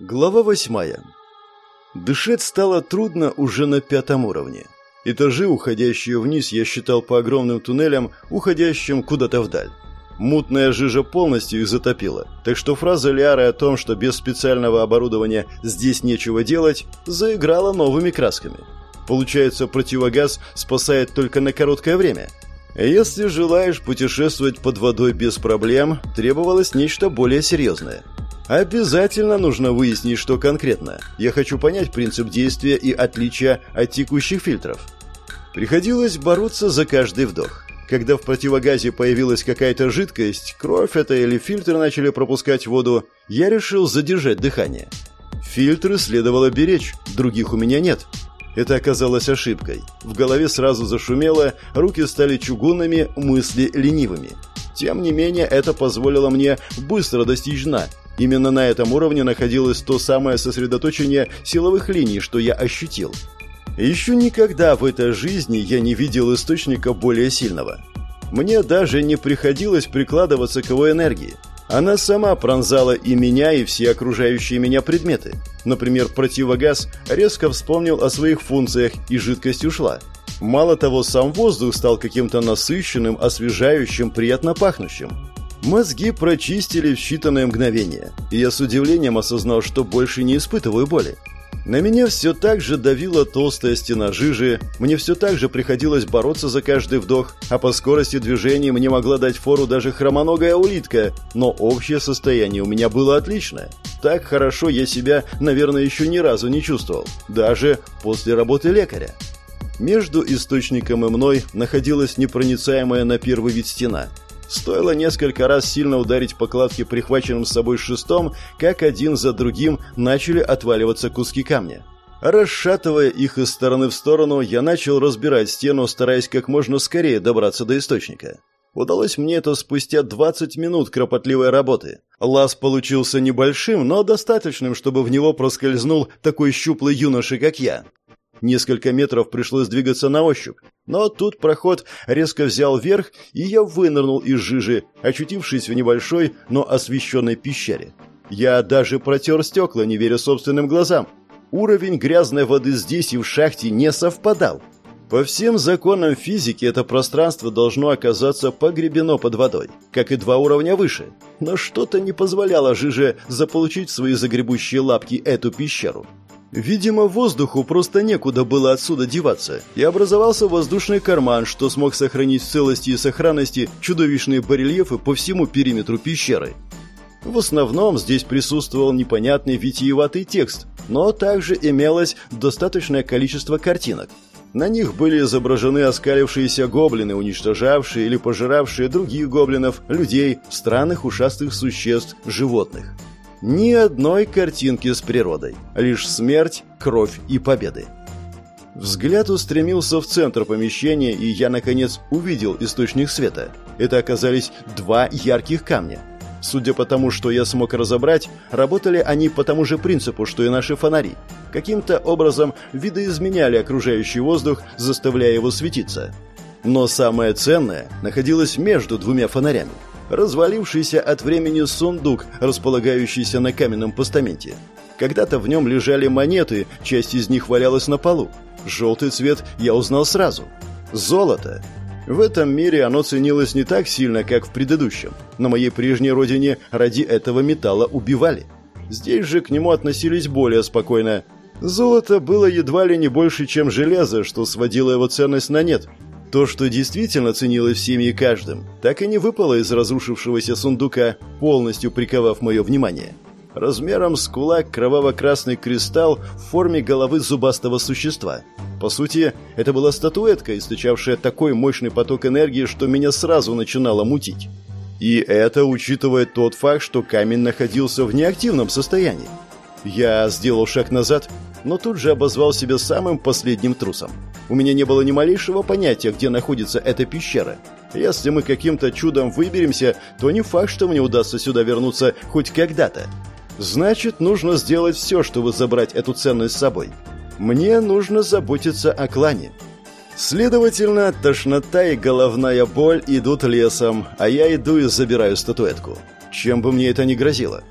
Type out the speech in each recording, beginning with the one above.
Глава восьмая. Дышать стало трудно уже на пятом уровне. Этажи, уходящие вниз, я считал по огромным туннелям, уходящим куда-то вдаль. Мутная жижа полностью их затопила, так что фраза Лиары о том, что без специального оборудования здесь нечего делать, заиграла новыми красками. Получается, противогаз спасает только на короткое время. Если желаешь путешествовать под водой без проблем, требовалось нечто более серьезное. Обязательно нужно выяснить, что конкретно. Я хочу понять принцип действия и отличия от текущих фильтров. Приходилось бороться за каждый вдох. Когда в противогазе появилась какая-то жидкость, кровь это или фильтры начали пропускать воду, я решил задержать дыхание. Фильтры следовало беречь, других у меня нет. Это оказалось ошибкой. В голове сразу зашумело, руки стали чугунными, мысли ленивыми. Тем не менее, это позволило мне быстро достичь дна. Именно на этом уровне находилось то самое сосредоточение силовых линий, что я ощутил. Еще никогда в этой жизни я не видел источника более сильного. Мне даже не приходилось прикладываться к его энергии. Она сама пронзала и меня, и все окружающие меня предметы. Например, противогаз резко вспомнил о своих функциях, и жидкость ушла. Мало того, сам воздух стал каким-то насыщенным, освежающим, приятно пахнущим. Мозги прочистили в считанные мгновения, и я с удивлением осознал, что больше не испытываю боли. На меня все так же давила толстая стена жижи, мне все так же приходилось бороться за каждый вдох, а по скорости движения мне могла дать фору даже хромоногая улитка, но общее состояние у меня было отличное. Так хорошо я себя, наверное, еще ни разу не чувствовал, даже после работы лекаря. Между источником и мной находилась непроницаемая на первый вид стена – Стоило несколько раз сильно ударить по кладке прихваченным с собой шестом, как один за другим начали отваливаться куски камня. Расшатывая их из стороны в сторону, я начал разбирать стену, стараясь как можно скорее добраться до источника. Удалось мне это спустя 20 минут кропотливой работы. Лаз получился небольшим, но достаточным, чтобы в него проскользнул такой щуплый юноша, как я. Несколько метров пришлось двигаться на ощупь, но тут проход резко взял вверх, и я вынырнул из жижи, очутившись в небольшой, но освещенной пещере. Я даже протер стекла, не веря собственным глазам. Уровень грязной воды здесь и в шахте не совпадал. По всем законам физики это пространство должно оказаться погребено под водой, как и два уровня выше. Но что-то не позволяло жиже заполучить в свои загребущие лапки эту пещеру. Видимо, воздуху просто некуда было отсюда деваться, и образовался воздушный карман, что смог сохранить в целости и сохранности чудовищные барельефы по всему периметру пещеры. В основном здесь присутствовал непонятный витиеватый текст, но также имелось достаточное количество картинок. На них были изображены оскалившиеся гоблины, уничтожавшие или пожиравшие других гоблинов, людей, странных ушастых существ, животных. Ни одной картинки с природой, лишь смерть, кровь и победы. Взгляд устремился в центр помещения, и я, наконец, увидел источник света. Это оказались два ярких камня. Судя по тому, что я смог разобрать, работали они по тому же принципу, что и наши фонари. Каким-то образом видоизменяли окружающий воздух, заставляя его светиться. Но самое ценное находилось между двумя фонарями развалившийся от времени сундук, располагающийся на каменном постаменте. Когда-то в нем лежали монеты, часть из них валялась на полу. Желтый цвет я узнал сразу. Золото. В этом мире оно ценилось не так сильно, как в предыдущем. На моей прежней родине ради этого металла убивали. Здесь же к нему относились более спокойно. Золото было едва ли не больше, чем железо, что сводило его ценность на нет. То, что действительно ценилось всеми и каждым, так и не выпало из разрушившегося сундука, полностью приковав мое внимание. Размером с кулак кроваво-красный кристалл в форме головы зубастого существа. По сути, это была статуэтка, источавшая такой мощный поток энергии, что меня сразу начинало мутить. И это учитывая тот факт, что камень находился в неактивном состоянии. Я сделал шаг назад, но тут же обозвал себя самым последним трусом. У меня не было ни малейшего понятия, где находится эта пещера. Если мы каким-то чудом выберемся, то не факт, что мне удастся сюда вернуться хоть когда-то. Значит, нужно сделать все, чтобы забрать эту ценность с собой. Мне нужно заботиться о клане. Следовательно, тошнота и головная боль идут лесом, а я иду и забираю статуэтку. Чем бы мне это ни грозило.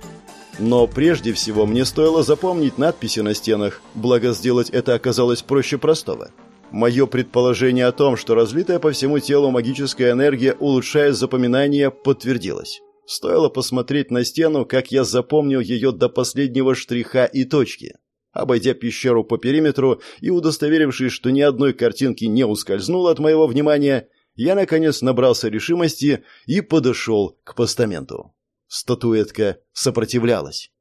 Но прежде всего мне стоило запомнить надписи на стенах, благо сделать это оказалось проще простого. Мое предположение о том, что разлитая по всему телу магическая энергия улучшает запоминание, подтвердилось. Стоило посмотреть на стену, как я запомнил ее до последнего штриха и точки. Обойдя пещеру по периметру и удостоверившись, что ни одной картинки не ускользнуло от моего внимания, я, наконец, набрался решимости и подошел к постаменту. Статуэтка сопротивлялась.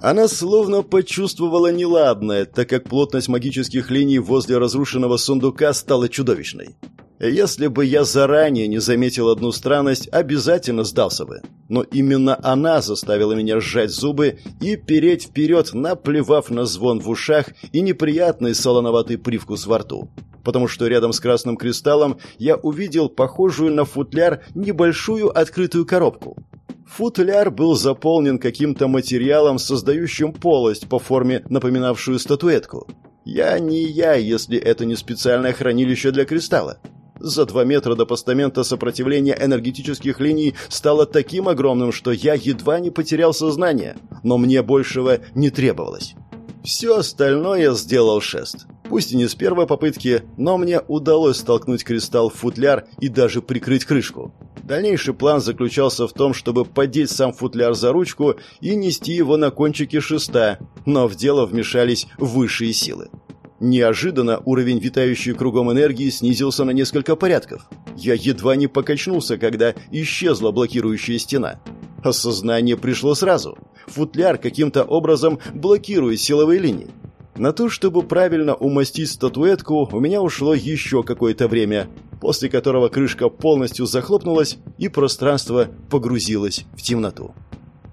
Она словно почувствовала неладное, так как плотность магических линий возле разрушенного сундука стала чудовищной. Если бы я заранее не заметил одну странность, обязательно сдался бы. Но именно она заставила меня сжать зубы и переть вперед, наплевав на звон в ушах и неприятный солоноватый привкус во рту. Потому что рядом с красным кристаллом я увидел похожую на футляр небольшую открытую коробку. Футляр был заполнен каким-то материалом, создающим полость по форме, напоминавшую статуэтку. Я не я, если это не специальное хранилище для кристалла. За два метра до постамента сопротивление энергетических линий стало таким огромным, что я едва не потерял сознание, но мне большего не требовалось. Все остальное сделал шест. Пусть и не с первой попытки, но мне удалось столкнуть кристалл в футляр и даже прикрыть крышку. Дальнейший план заключался в том, чтобы подеть сам футляр за ручку и нести его на кончике шеста, но в дело вмешались высшие силы. Неожиданно уровень витающей кругом энергии снизился на несколько порядков. Я едва не покачнулся, когда исчезла блокирующая стена. Осознание пришло сразу. Футляр каким-то образом блокирует силовые линии. На то, чтобы правильно умастить статуэтку, у меня ушло еще какое-то время, после которого крышка полностью захлопнулась и пространство погрузилось в темноту.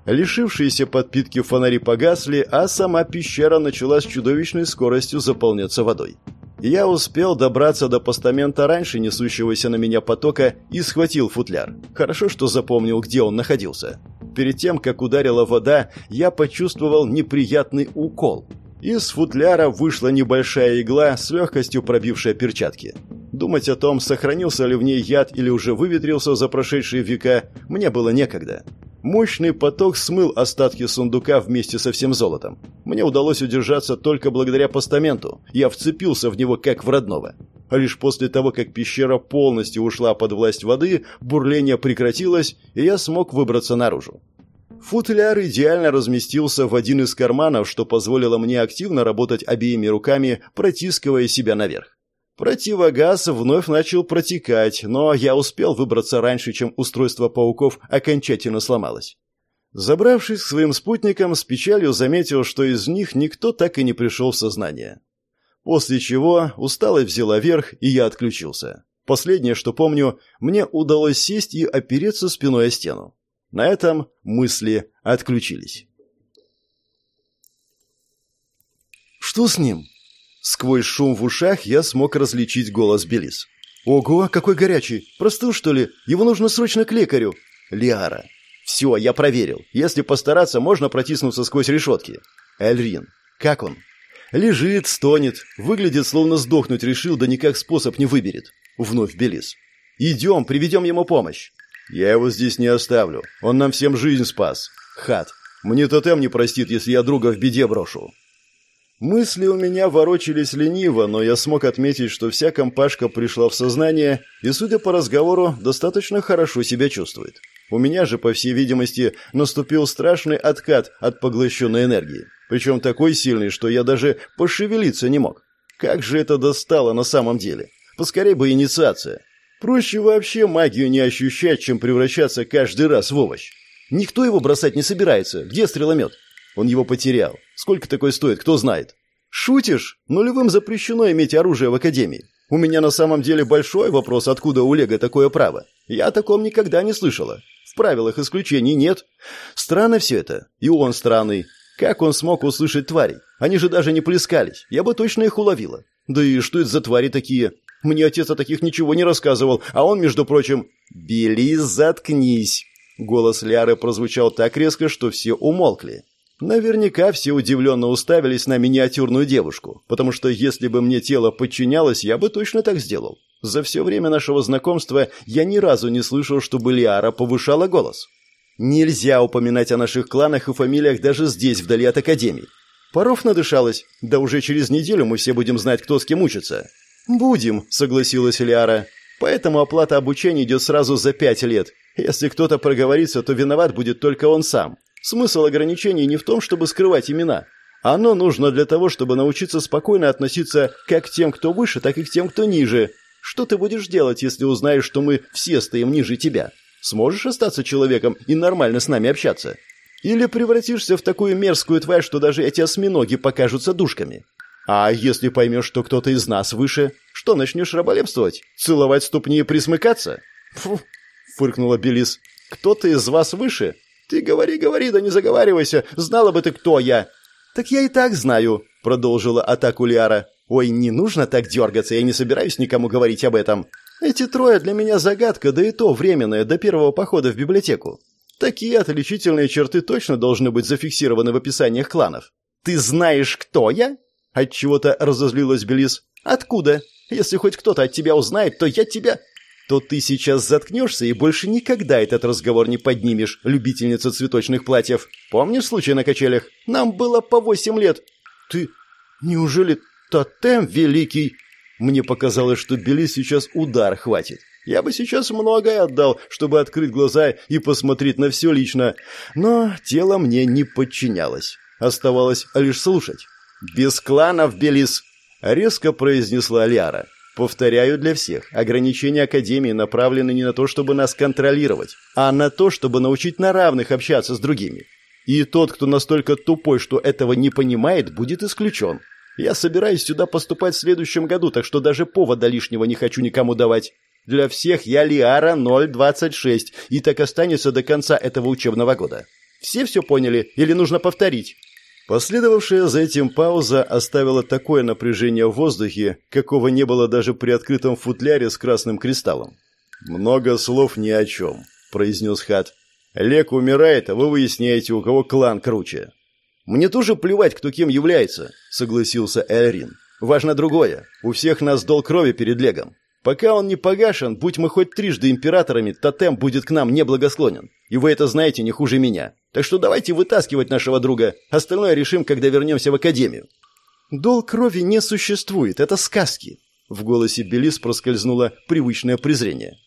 Лишившиеся подпитки фонари погасли, а сама пещера начала с чудовищной скоростью заполняться водой. Я успел добраться до постамента раньше несущегося на меня потока и схватил футляр. Хорошо, что запомнил, где он находился. Перед тем, как ударила вода, я почувствовал неприятный укол – из футляра вышла небольшая игла, с легкостью пробившая перчатки. Думать о том, сохранился ли в ней яд или уже выветрился за прошедшие века, мне было некогда. Мощный поток смыл остатки сундука вместе со всем золотом. Мне удалось удержаться только благодаря постаменту. Я вцепился в него как в родного. А лишь после того, как пещера полностью ушла под власть воды, бурление прекратилось, и я смог выбраться наружу. Футляр идеально разместился в один из карманов, что позволило мне активно работать обеими руками, протискивая себя наверх. Противогаз вновь начал протекать, но я успел выбраться раньше, чем устройство пауков окончательно сломалось. Забравшись к своим спутникам, с печалью заметил, что из них никто так и не пришел в сознание. После чего усталость взяла верх, и я отключился. Последнее, что помню, мне удалось сесть и опереться спиной о стену. На этом мысли отключились. «Что с ним?» Сквозь шум в ушах я смог различить голос Белис. «Ого, какой горячий! Простыл, что ли? Его нужно срочно к лекарю!» «Лиара!» «Все, я проверил. Если постараться, можно протиснуться сквозь решетки». «Эльрин, как он?» «Лежит, стонет, выглядит, словно сдохнуть решил, да никак способ не выберет». Вновь Белис. «Идем, приведем ему помощь». «Я его здесь не оставлю. Он нам всем жизнь спас. Хат. Мне тотем не простит, если я друга в беде брошу». Мысли у меня ворочались лениво, но я смог отметить, что вся компашка пришла в сознание и, судя по разговору, достаточно хорошо себя чувствует. У меня же, по всей видимости, наступил страшный откат от поглощенной энергии. Причем такой сильный, что я даже пошевелиться не мог. Как же это достало на самом деле? Поскорей бы инициация. Проще вообще магию не ощущать, чем превращаться каждый раз в овощ. Никто его бросать не собирается. Где стреломет? Он его потерял. Сколько такой стоит, кто знает? Шутишь? Нулевым запрещено иметь оружие в академии. У меня на самом деле большой вопрос, откуда у Лего такое право. Я о таком никогда не слышала. В правилах исключений нет. Странно все это. И он странный. Как он смог услышать тварей? Они же даже не плескались. Я бы точно их уловила. Да и что это за твари такие? Мне отец о таких ничего не рассказывал, а он, между прочим... «Бели, заткнись!» Голос Ляры прозвучал так резко, что все умолкли. Наверняка все удивленно уставились на миниатюрную девушку, потому что если бы мне тело подчинялось, я бы точно так сделал. За все время нашего знакомства я ни разу не слышал, чтобы Лиара повышала голос. Нельзя упоминать о наших кланах и фамилиях даже здесь, вдали от Академии. Паров надышалась. Да уже через неделю мы все будем знать, кто с кем учится. Будем, согласилась Лиара. Поэтому оплата обучения идет сразу за пять лет. Если кто-то проговорится, то виноват будет только он сам. Смысл ограничений не в том, чтобы скрывать имена. Оно нужно для того, чтобы научиться спокойно относиться как к тем, кто выше, так и к тем, кто ниже. Что ты будешь делать, если узнаешь, что мы все стоим ниже тебя? Сможешь остаться человеком и нормально с нами общаться? Или превратишься в такую мерзкую тварь, что даже эти осьминоги покажутся душками? А если поймешь, что кто-то из нас выше, что начнешь раболепствовать? Целовать ступни и присмыкаться? Фу, фыркнула Белис. Кто-то из вас выше? Ты говори, говори, да не заговаривайся. Знала бы ты, кто я. Так я и так знаю, продолжила атаку Лиара. Ой, не нужно так дергаться, я не собираюсь никому говорить об этом. Эти трое для меня загадка, да и то временная, до первого похода в библиотеку. Такие отличительные черты точно должны быть зафиксированы в описаниях кланов. Ты знаешь, кто я? От чего-то разозлилась Белис. Откуда? Если хоть кто-то от тебя узнает, то я тебя то ты сейчас заткнешься и больше никогда этот разговор не поднимешь, любительница цветочных платьев. Помнишь случай на качелях? Нам было по восемь лет. Ты... Неужели тотем великий? Мне показалось, что Белис сейчас удар хватит. Я бы сейчас многое отдал, чтобы открыть глаза и посмотреть на все лично, но тело мне не подчинялось. Оставалось лишь слушать. «Без кланов, Белис!» — резко произнесла Лиара. «Повторяю для всех, ограничения Академии направлены не на то, чтобы нас контролировать, а на то, чтобы научить на равных общаться с другими. И тот, кто настолько тупой, что этого не понимает, будет исключен. Я собираюсь сюда поступать в следующем году, так что даже повода лишнего не хочу никому давать. Для всех я Лиара 026, и так останется до конца этого учебного года. Все все поняли или нужно повторить? Последовавшая за этим пауза оставила такое напряжение в воздухе, какого не было даже при открытом футляре с красным кристаллом. «Много слов ни о чем», — произнес Хат. «Лек умирает, а вы выясняете, у кого клан круче». «Мне тоже плевать, кто кем является», — согласился Эльрин. «Важно другое. У всех нас долг крови перед Легом. Пока он не погашен, будь мы хоть трижды императорами, тотем будет к нам неблагосклонен. И вы это знаете не хуже меня. Так что давайте вытаскивать нашего друга. Остальное решим, когда вернемся в академию. Долг крови не существует, это сказки. В голосе Белис проскользнуло привычное презрение.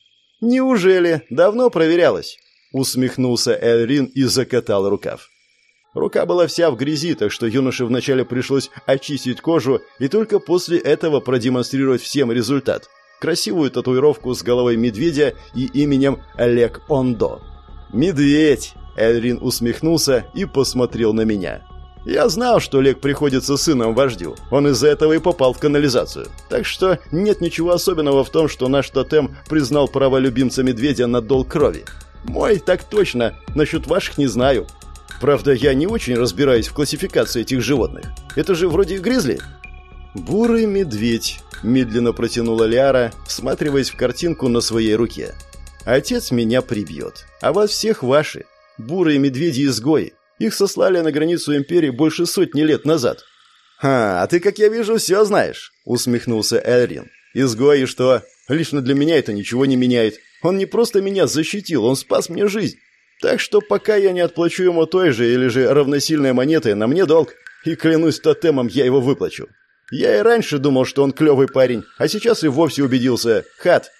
Неужели? Давно проверялось. Усмехнулся Эльрин и закатал рукав. Рука была вся в грязи, так что юноше вначале пришлось очистить кожу и только после этого продемонстрировать всем результат красивую татуировку с головой медведя и именем Олег Ондо. «Медведь!» – Эльрин усмехнулся и посмотрел на меня. «Я знал, что Олег приходится сыном вождю. Он из-за этого и попал в канализацию. Так что нет ничего особенного в том, что наш тотем признал право любимца медведя на долг крови. Мой так точно, насчет ваших не знаю. Правда, я не очень разбираюсь в классификации этих животных. Это же вроде гризли?» «Бурый медведь», — медленно протянула Ляра, всматриваясь в картинку на своей руке. «Отец меня прибьет, а вас всех ваши. Бурые медведи-изгои. Их сослали на границу империи больше сотни лет назад». «Ха, а ты, как я вижу, все знаешь», — усмехнулся Элрин. «Изгои что? Лично для меня это ничего не меняет. Он не просто меня защитил, он спас мне жизнь. Так что пока я не отплачу ему той же или же равносильной монетой, на мне долг. И клянусь тотемом, я его выплачу. Я и раньше думал, что он клевый парень, а сейчас и вовсе убедился. Хат.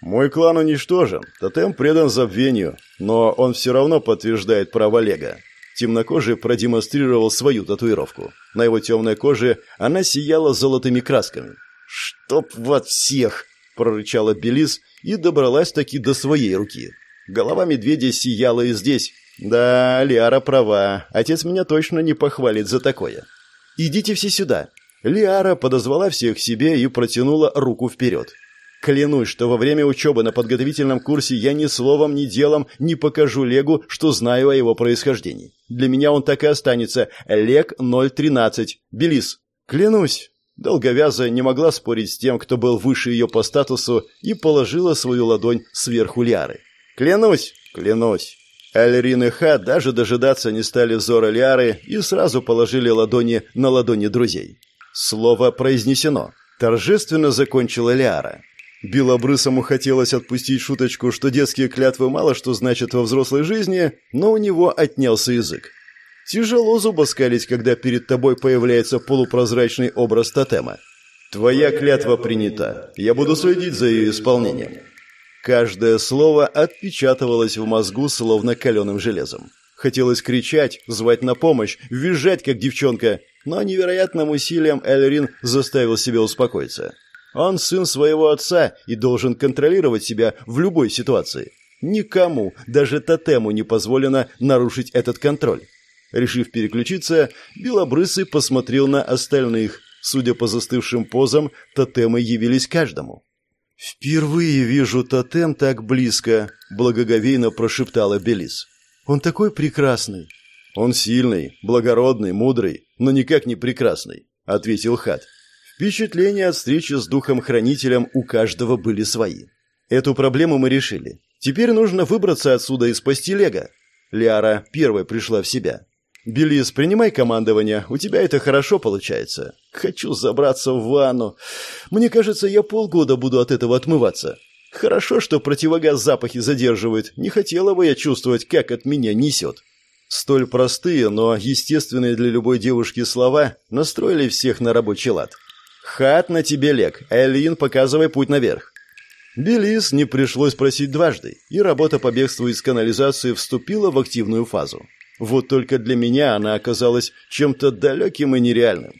Мой клан уничтожен, тотем предан забвению, но он все равно подтверждает право Олега. Темнокожий продемонстрировал свою татуировку. На его темной коже она сияла золотыми красками. «Чтоб вот всех!» – прорычала Белис и добралась таки до своей руки. Голова медведя сияла и здесь. «Да, Лиара права. Отец меня точно не похвалит за такое. Идите все сюда. Лиара подозвала всех к себе и протянула руку вперед. Клянусь, что во время учебы на подготовительном курсе я ни словом, ни делом не покажу Легу, что знаю о его происхождении. Для меня он так и останется. Лег 013. Белис. Клянусь. Долговязая не могла спорить с тем, кто был выше ее по статусу, и положила свою ладонь сверху Лиары. «Клянусь! Клянусь!» Альрин и Ха даже дожидаться не стали взора Лиары и сразу положили ладони на ладони друзей. Слово произнесено. Торжественно закончила Лиара. Белобрысому хотелось отпустить шуточку, что детские клятвы мало что значат во взрослой жизни, но у него отнялся язык. Тяжело зубоскалить, когда перед тобой появляется полупрозрачный образ тотема. Твоя клятва принята. Я буду следить за ее исполнением. Каждое слово отпечатывалось в мозгу словно каленым железом. Хотелось кричать, звать на помощь, визжать, как девчонка, но невероятным усилием Эльрин заставил себя успокоиться. Он сын своего отца и должен контролировать себя в любой ситуации. Никому, даже тотему, не позволено нарушить этот контроль. Решив переключиться, Белобрысый посмотрел на остальных. Судя по застывшим позам, тотемы явились каждому. «Впервые вижу тотем так близко», — благоговейно прошептала Белис. «Он такой прекрасный». «Он сильный, благородный, мудрый, но никак не прекрасный», — ответил Хат. Впечатления от встречи с духом-хранителем у каждого были свои. Эту проблему мы решили. Теперь нужно выбраться отсюда и спасти Лего. Лиара первой пришла в себя. «Белис, принимай командование, у тебя это хорошо получается. Хочу забраться в ванну. Мне кажется, я полгода буду от этого отмываться. Хорошо, что противогаз запахи задерживает. Не хотела бы я чувствовать, как от меня несет». Столь простые, но естественные для любой девушки слова настроили всех на рабочий лад. «Хат на тебе, Лек. Элин, показывай путь наверх». Белис не пришлось просить дважды, и работа по бегству из канализации вступила в активную фазу. Вот только для меня она оказалась чем-то далеким и нереальным.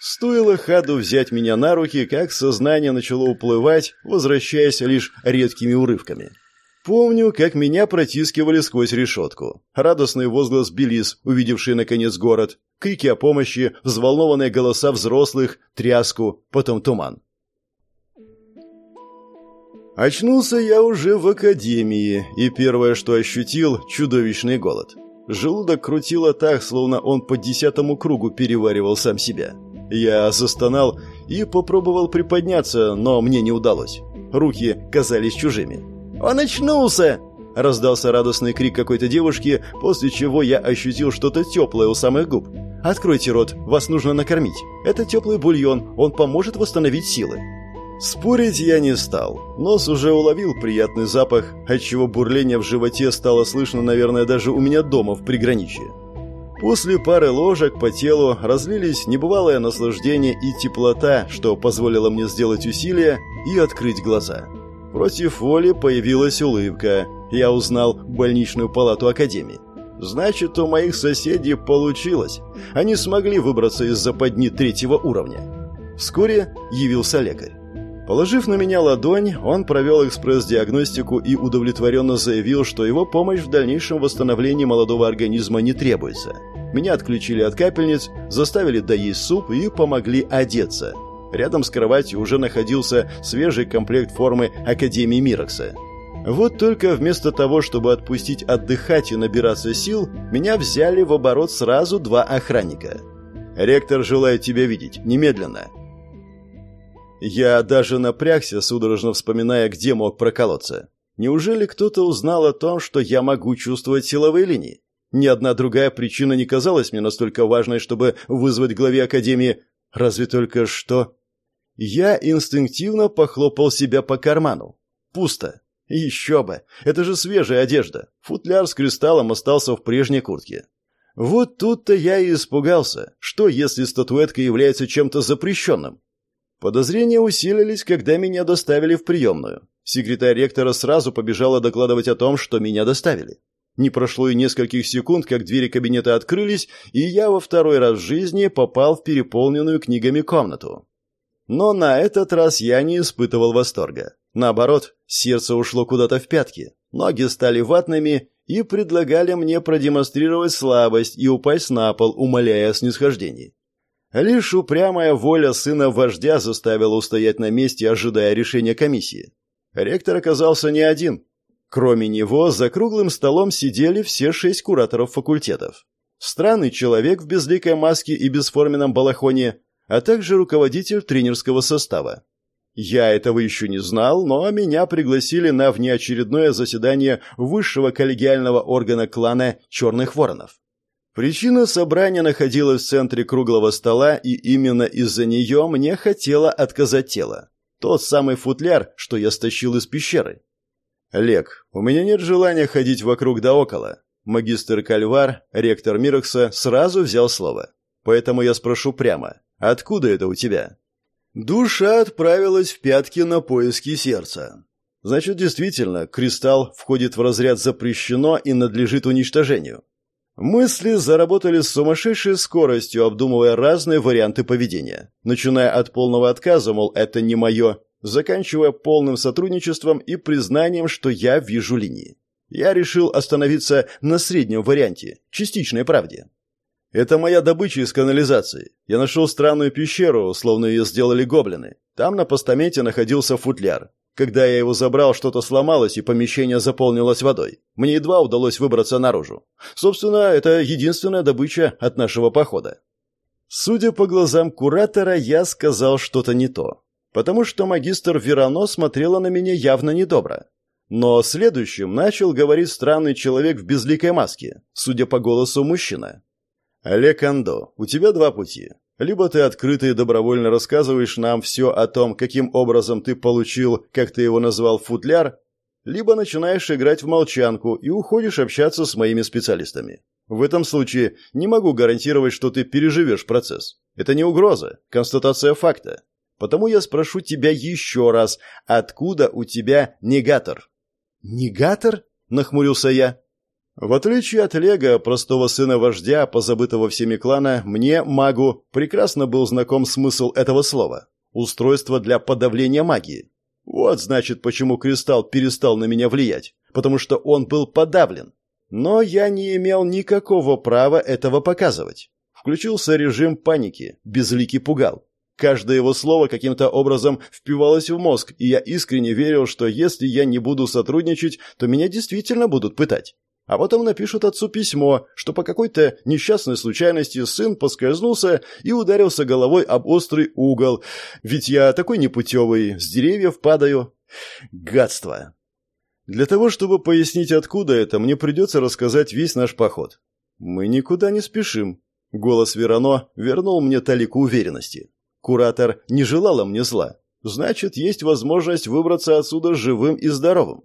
Стоило Хаду взять меня на руки, как сознание начало уплывать, возвращаясь лишь редкими урывками. Помню, как меня протискивали сквозь решетку. Радостный возглас Белис, увидевший наконец город, крики о помощи, взволнованные голоса взрослых, тряску, потом туман. Очнулся я уже в академии, и первое, что ощутил – чудовищный голод. Желудок крутило так, словно он по десятому кругу переваривал сам себя. Я застонал и попробовал приподняться, но мне не удалось. Руки казались чужими. «Он очнулся!» Раздался радостный крик какой-то девушки, после чего я ощутил что-то теплое у самых губ. «Откройте рот, вас нужно накормить. Это теплый бульон, он поможет восстановить силы». Спорить я не стал. Нос уже уловил приятный запах, отчего бурление в животе стало слышно, наверное, даже у меня дома в приграничье. После пары ложек по телу разлились небывалое наслаждение и теплота, что позволило мне сделать усилие и открыть глаза. Против воли появилась улыбка. Я узнал больничную палату Академии. Значит, у моих соседей получилось. Они смогли выбраться из западни третьего уровня. Вскоре явился лекарь. Положив на меня ладонь, он провел экспресс-диагностику и удовлетворенно заявил, что его помощь в дальнейшем восстановлении молодого организма не требуется. Меня отключили от капельниц, заставили доесть суп и помогли одеться – Рядом с кроватью уже находился свежий комплект формы Академии Мирокса. Вот только вместо того, чтобы отпустить отдыхать и набираться сил, меня взяли в оборот сразу два охранника. «Ректор желает тебя видеть. Немедленно». Я даже напрягся, судорожно вспоминая, где мог проколоться. Неужели кто-то узнал о том, что я могу чувствовать силовые линии? Ни одна другая причина не казалась мне настолько важной, чтобы вызвать главе Академии. Разве только что... Я инстинктивно похлопал себя по карману. Пусто. Еще бы. Это же свежая одежда. Футляр с кристаллом остался в прежней куртке. Вот тут-то я и испугался. Что, если статуэтка является чем-то запрещенным? Подозрения усилились, когда меня доставили в приемную. Секретарь ректора сразу побежала докладывать о том, что меня доставили. Не прошло и нескольких секунд, как двери кабинета открылись, и я во второй раз в жизни попал в переполненную книгами комнату. Но на этот раз я не испытывал восторга. Наоборот, сердце ушло куда-то в пятки, ноги стали ватными и предлагали мне продемонстрировать слабость и упасть на пол, умоляя о снисхождении. Лишь упрямая воля сына вождя заставила устоять на месте, ожидая решения комиссии. Ректор оказался не один. Кроме него, за круглым столом сидели все шесть кураторов факультетов. Странный человек в безликой маске и бесформенном балахоне а также руководитель тренерского состава. Я этого еще не знал, но меня пригласили на внеочередное заседание высшего коллегиального органа клана «Черных воронов». Причина собрания находилась в центре круглого стола, и именно из-за нее мне хотело отказать тело. Тот самый футляр, что я стащил из пещеры. Олег, у меня нет желания ходить вокруг да около. Магистр Кальвар, ректор Мирокса, сразу взял слово. Поэтому я спрошу прямо. Откуда это у тебя? Душа отправилась в пятки на поиски сердца. Значит, действительно, кристалл входит в разряд запрещено и надлежит уничтожению. Мысли заработали с сумасшедшей скоростью, обдумывая разные варианты поведения. Начиная от полного отказа, мол, это не мое, заканчивая полным сотрудничеством и признанием, что я вижу линии. Я решил остановиться на среднем варианте, частичной правде. Это моя добыча из канализации. Я нашел странную пещеру, словно ее сделали гоблины. Там на постаменте находился футляр. Когда я его забрал, что-то сломалось, и помещение заполнилось водой. Мне едва удалось выбраться наружу. Собственно, это единственная добыча от нашего похода. Судя по глазам куратора, я сказал что-то не то. Потому что магистр Верано смотрела на меня явно недобро. Но следующим начал говорить странный человек в безликой маске, судя по голосу мужчина. «Олег Андо, у тебя два пути. Либо ты открыто и добровольно рассказываешь нам все о том, каким образом ты получил, как ты его назвал, футляр, либо начинаешь играть в молчанку и уходишь общаться с моими специалистами. В этом случае не могу гарантировать, что ты переживешь процесс. Это не угроза, констатация факта. Потому я спрошу тебя еще раз, откуда у тебя негатор?» «Негатор?» – нахмурился я. В отличие от Лего, простого сына вождя, позабытого всеми клана, мне, магу, прекрасно был знаком смысл этого слова. Устройство для подавления магии. Вот, значит, почему кристалл перестал на меня влиять. Потому что он был подавлен. Но я не имел никакого права этого показывать. Включился режим паники, безликий пугал. Каждое его слово каким-то образом впивалось в мозг, и я искренне верил, что если я не буду сотрудничать, то меня действительно будут пытать. А потом напишут отцу письмо, что по какой-то несчастной случайности сын поскользнулся и ударился головой об острый угол. Ведь я такой непутевый, с деревьев падаю. Гадство. Для того, чтобы пояснить, откуда это, мне придется рассказать весь наш поход. Мы никуда не спешим. Голос Верано вернул мне талику уверенности. Куратор не желала мне зла. Значит, есть возможность выбраться отсюда живым и здоровым.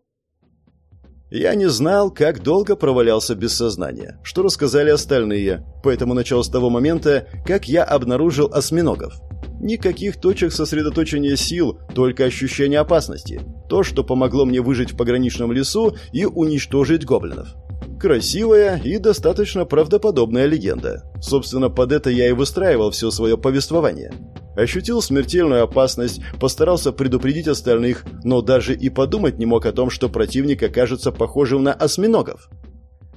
Я не знал, как долго провалялся без сознания, что рассказали остальные, поэтому начал с того момента, как я обнаружил осьминогов. Никаких точек сосредоточения сил, только ощущение опасности. То, что помогло мне выжить в пограничном лесу и уничтожить гоблинов. Красивая и достаточно правдоподобная легенда. Собственно, под это я и выстраивал все свое повествование. Ощутил смертельную опасность, постарался предупредить остальных, но даже и подумать не мог о том, что противник окажется похожим на осьминогов.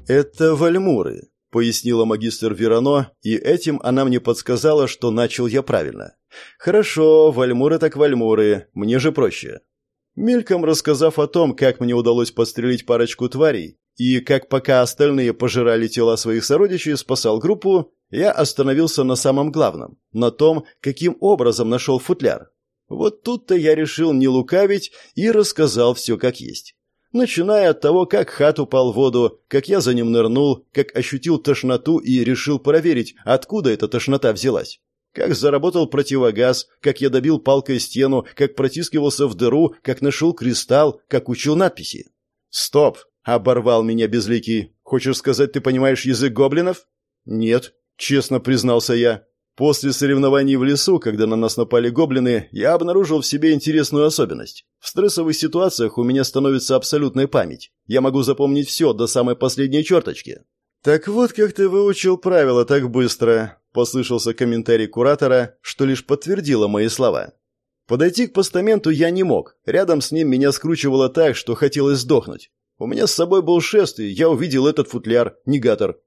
«Это вальмуры», — пояснила магистр Верано, и этим она мне подсказала, что начал я правильно. «Хорошо, вальмуры так вальмуры, мне же проще». Мельком рассказав о том, как мне удалось подстрелить парочку тварей, и как пока остальные пожирали тела своих сородичей, спасал группу, я остановился на самом главном, на том, каким образом нашел футляр. Вот тут-то я решил не лукавить и рассказал все как есть. Начиная от того, как хат упал в воду, как я за ним нырнул, как ощутил тошноту и решил проверить, откуда эта тошнота взялась. Как заработал противогаз, как я добил палкой стену, как протискивался в дыру, как нашел кристалл, как учил надписи. «Стоп!» — оборвал меня безликий. «Хочешь сказать, ты понимаешь язык гоблинов?» «Нет», Честно признался я. После соревнований в лесу, когда на нас напали гоблины, я обнаружил в себе интересную особенность. В стрессовых ситуациях у меня становится абсолютная память. Я могу запомнить все до самой последней черточки. «Так вот, как ты выучил правила так быстро», — послышался комментарий куратора, что лишь подтвердило мои слова. Подойти к постаменту я не мог. Рядом с ним меня скручивало так, что хотелось сдохнуть. У меня с собой был шест, и я увидел этот футляр, негатор.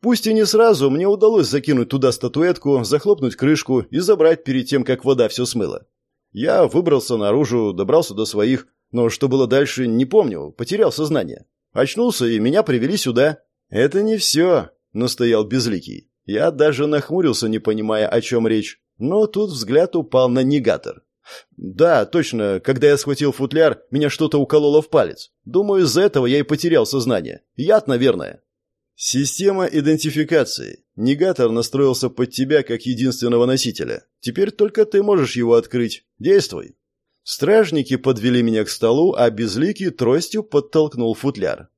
Пусть и не сразу, мне удалось закинуть туда статуэтку, захлопнуть крышку и забрать перед тем, как вода все смыла. Я выбрался наружу, добрался до своих, но что было дальше, не помню, потерял сознание. Очнулся, и меня привели сюда. «Это не все», — настоял Безликий. Я даже нахмурился, не понимая, о чем речь. Но тут взгляд упал на негатор. «Да, точно, когда я схватил футляр, меня что-то укололо в палец. Думаю, из-за этого я и потерял сознание. Яд, наверное». Система идентификации. Негатор настроился под тебя как единственного носителя. Теперь только ты можешь его открыть. Действуй. Стражники подвели меня к столу, а Безликий тростью подтолкнул футляр.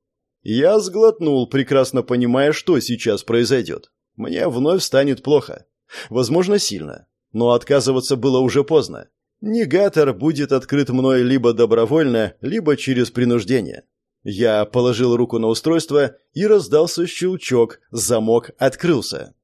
Я сглотнул, прекрасно понимая, что сейчас произойдет. Мне вновь станет плохо. Возможно, сильно. Но отказываться было уже поздно. Негатор будет открыт мной либо добровольно, либо через принуждение. Я положил руку на устройство, и раздался щелчок, замок открылся.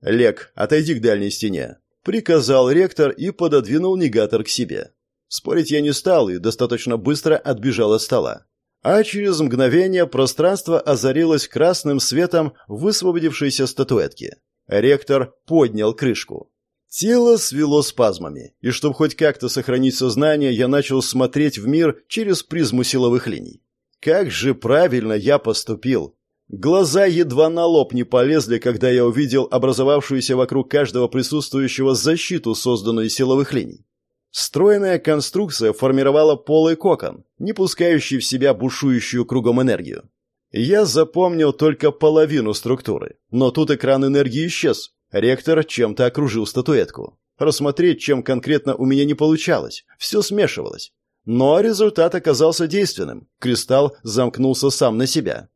«Лек, отойди к дальней стене», — приказал ректор и пододвинул негатор к себе. Спорить я не стал и достаточно быстро отбежал от стола. А через мгновение пространство озарилось красным светом высвободившейся статуэтки. Ректор поднял крышку. Тело свело спазмами, и чтобы хоть как-то сохранить сознание, я начал смотреть в мир через призму силовых линий. Как же правильно я поступил! Глаза едва на лоб не полезли, когда я увидел образовавшуюся вокруг каждого присутствующего защиту, созданную из силовых линий. Стройная конструкция формировала полый кокон, не пускающий в себя бушующую кругом энергию. Я запомнил только половину структуры, но тут экран энергии исчез. Ректор чем-то окружил статуэтку. Рассмотреть, чем конкретно у меня не получалось. Все смешивалось. Но результат оказался действенным. Кристалл замкнулся сам на себя.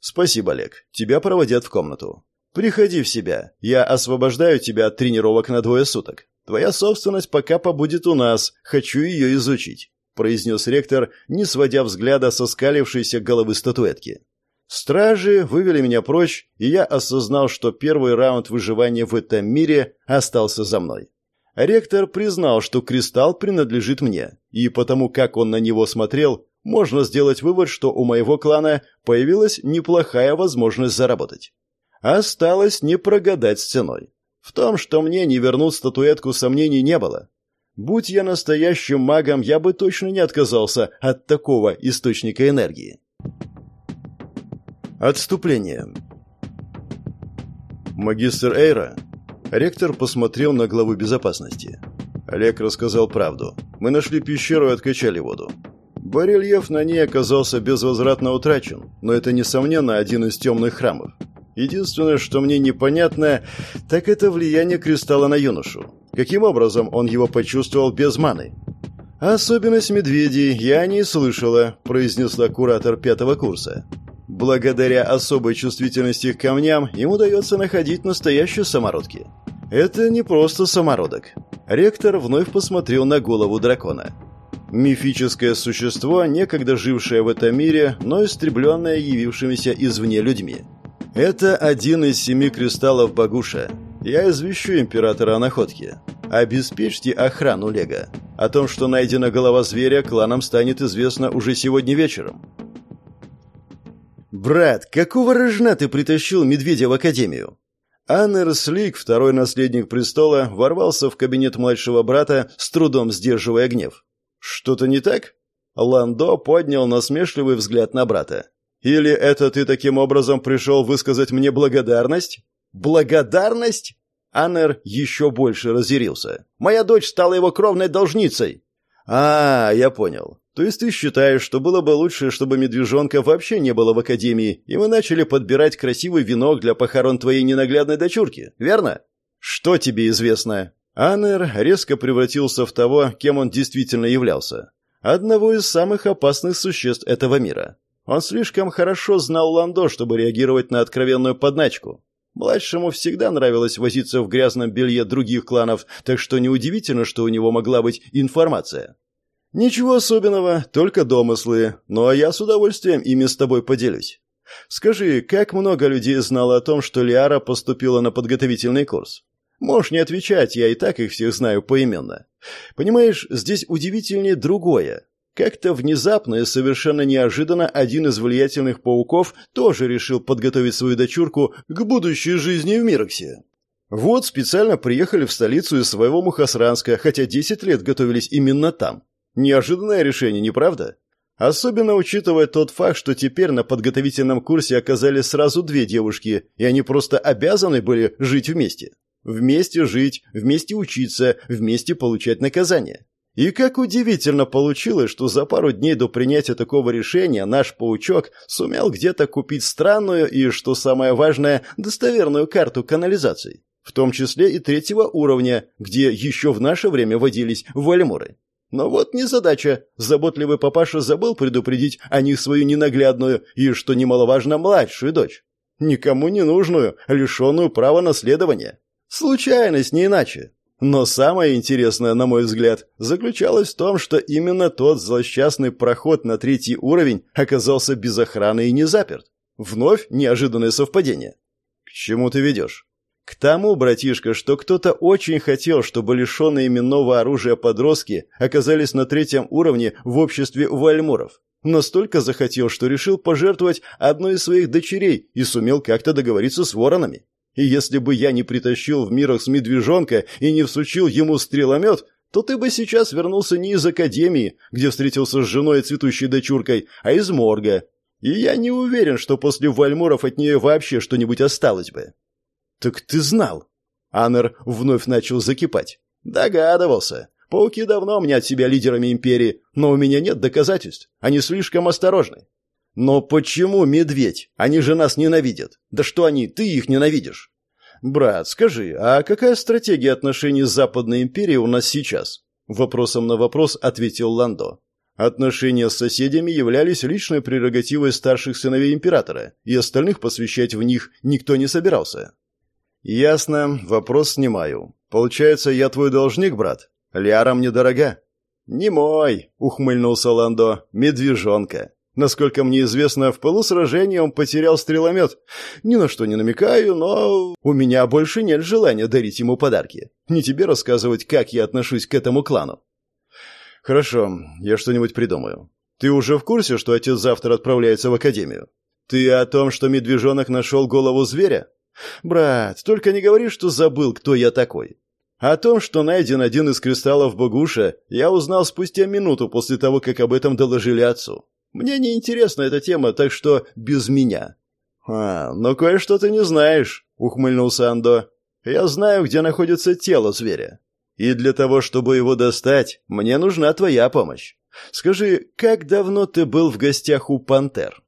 «Спасибо, Олег. Тебя проводят в комнату. Приходи в себя. Я освобождаю тебя от тренировок на двое суток. Твоя собственность пока побудет у нас. Хочу ее изучить», — произнес ректор, не сводя взгляда со скалившейся головы статуэтки. Стражи вывели меня прочь, и я осознал, что первый раунд выживания в этом мире остался за мной. Ректор признал, что кристалл принадлежит мне, и потому как он на него смотрел, можно сделать вывод, что у моего клана появилась неплохая возможность заработать. Осталось не прогадать с ценой. В том, что мне не вернут статуэтку, сомнений не было. Будь я настоящим магом, я бы точно не отказался от такого источника энергии. Отступление. Магистр Эйра. Ректор посмотрел на главу безопасности. Олег рассказал правду. Мы нашли пещеру и откачали воду. Барельеф на ней оказался безвозвратно утрачен, но это, несомненно, один из темных храмов. Единственное, что мне непонятно, так это влияние кристалла на юношу. Каким образом он его почувствовал без маны? «Особенность медведей я не слышала», – произнесла куратор пятого курса. «Благодаря особой чувствительности к камням им удается находить настоящие самородки. Это не просто самородок». Ректор вновь посмотрел на голову дракона. Мифическое существо, некогда жившее в этом мире, но истребленное явившимися извне людьми. Это один из семи кристаллов Багуша. Я извещу императора о находке. Обеспечьте охрану Лего. О том, что найдена голова зверя, кланам станет известно уже сегодня вечером. «Брат, какого рожна ты притащил медведя в академию?» Аннер Слик, второй наследник престола, ворвался в кабинет младшего брата, с трудом сдерживая гнев. «Что-то не так?» Ландо поднял насмешливый взгляд на брата. Или это ты таким образом пришел высказать мне благодарность? Благодарность? Аннер еще больше разъярился. Моя дочь стала его кровной должницей. А, я понял. То есть ты считаешь, что было бы лучше, чтобы медвежонка вообще не было в академии, и мы начали подбирать красивый венок для похорон твоей ненаглядной дочурки, верно? Что тебе известно? Аннер резко превратился в того, кем он действительно являлся. Одного из самых опасных существ этого мира. Он слишком хорошо знал Ландо, чтобы реагировать на откровенную подначку. Младшему всегда нравилось возиться в грязном белье других кланов, так что неудивительно, что у него могла быть информация. «Ничего особенного, только домыслы, но я с удовольствием ими с тобой поделюсь. Скажи, как много людей знало о том, что Лиара поступила на подготовительный курс? Можешь не отвечать, я и так их всех знаю поименно. Понимаешь, здесь удивительнее другое. Как-то внезапно и совершенно неожиданно один из влиятельных пауков тоже решил подготовить свою дочурку к будущей жизни в Мироксе. Вот специально приехали в столицу из своего Мухасранска, хотя 10 лет готовились именно там. Неожиданное решение, не правда? Особенно учитывая тот факт, что теперь на подготовительном курсе оказались сразу две девушки, и они просто обязаны были жить вместе. Вместе жить, вместе учиться, вместе получать наказание. И как удивительно получилось, что за пару дней до принятия такого решения наш паучок сумел где-то купить странную и, что самое важное, достоверную карту канализации, в том числе и третьего уровня, где еще в наше время водились вальмуры. Но вот незадача. Заботливый папаша забыл предупредить о них свою ненаглядную и, что немаловажно, младшую дочь. Никому не нужную, лишенную права наследования. Случайность, не иначе. Но самое интересное, на мой взгляд, заключалось в том, что именно тот злосчастный проход на третий уровень оказался без охраны и не заперт. Вновь неожиданное совпадение. К чему ты ведешь? К тому, братишка, что кто-то очень хотел, чтобы лишенные именного оружия подростки оказались на третьем уровне в обществе вальмуров. Настолько захотел, что решил пожертвовать одной из своих дочерей и сумел как-то договориться с воронами. И если бы я не притащил в мирах с медвежонка и не всучил ему стреломет, то ты бы сейчас вернулся не из академии, где встретился с женой и цветущей дочуркой, а из морга. И я не уверен, что после Вальмуров от нее вообще что-нибудь осталось бы. Так ты знал? Аннер вновь начал закипать. Догадывался. Пауки давно мнят себя лидерами империи, но у меня нет доказательств. Они слишком осторожны. Но почему медведь? Они же нас ненавидят. Да что они, ты их ненавидишь? Брат, скажи, а какая стратегия отношений с Западной империей у нас сейчас? Вопросом на вопрос ответил Ландо. Отношения с соседями являлись личной прерогативой старших сыновей императора, и остальных посвящать в них никто не собирался. Ясно, вопрос снимаю. Получается, я твой должник, брат? Ляра мне дорога. Не мой, ухмыльнулся Ландо. Медвежонка. Насколько мне известно, в пылу сражения он потерял стреломет. Ни на что не намекаю, но у меня больше нет желания дарить ему подарки. Не тебе рассказывать, как я отношусь к этому клану. Хорошо, я что-нибудь придумаю. Ты уже в курсе, что отец завтра отправляется в академию? Ты о том, что медвежонок нашел голову зверя? Брат, только не говори, что забыл, кто я такой. О том, что найден один из кристаллов Богуша, я узнал спустя минуту после того, как об этом доложили отцу. Мне не интересна эта тема, так что без меня. А, но кое-что ты не знаешь, ухмыльнулся Андо. Я знаю, где находится тело зверя. И для того, чтобы его достать, мне нужна твоя помощь. Скажи, как давно ты был в гостях у пантер?